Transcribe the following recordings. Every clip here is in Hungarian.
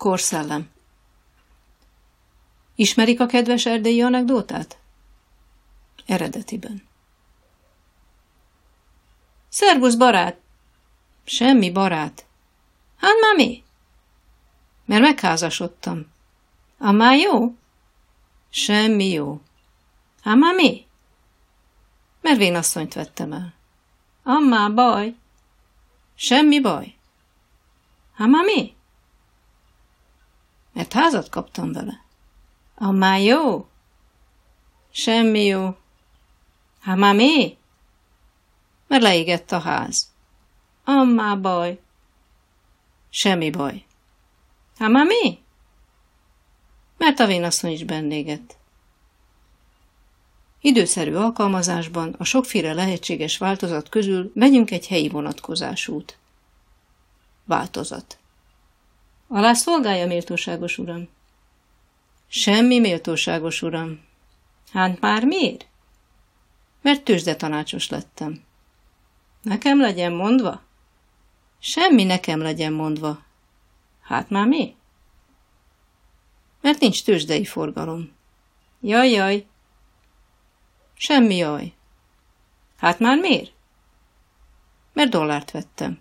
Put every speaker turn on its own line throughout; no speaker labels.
Korszellem. Ismerik a kedves erdélyi anekdótát? Eredetiben. Szerbusz, barát! Semmi barát. Hát már mi? Mert megházasodtam. A már jó? Semmi jó. Hát már mi? Mert vénasszonyt vettem el. Ammá, baj. Semmi baj. Hát már mi? Mert házat kaptam vele. Ammá jó? Semmi jó. Hát már mi? Mert leégett a ház. Ammá baj. Semmi baj. Hát már mi? Mert a vénasszony is bennégett. Időszerű alkalmazásban a sokféle lehetséges változat közül megyünk egy helyi vonatkozásút. Változat. Alá szolgálja, méltóságos uram. Semmi méltóságos uram. Hát már miért? Mert tőzsdetanácsos lettem. Nekem legyen mondva? Semmi nekem legyen mondva. Hát már mi? Mert nincs tőzsdei forgalom. Jaj, jaj. Semmi jaj. Hát már miért? Mert dollárt vettem.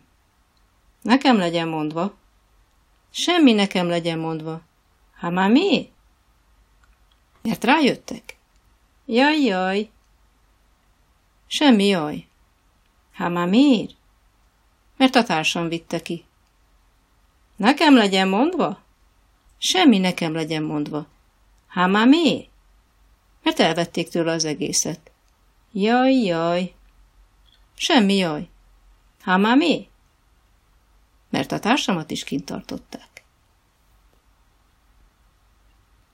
Nekem legyen mondva. Semmi nekem legyen mondva. Hát már mi? Mert rájöttek. Jaj, jaj. Semmi jaj. Hát már miért? Mert a társam vitte ki. Nekem legyen mondva? Semmi nekem legyen mondva. Hát már miért? Mert elvették tőle az egészet. Jaj, jaj. Semmi jaj. Hát már mi? Mert a társamat is kint tartották.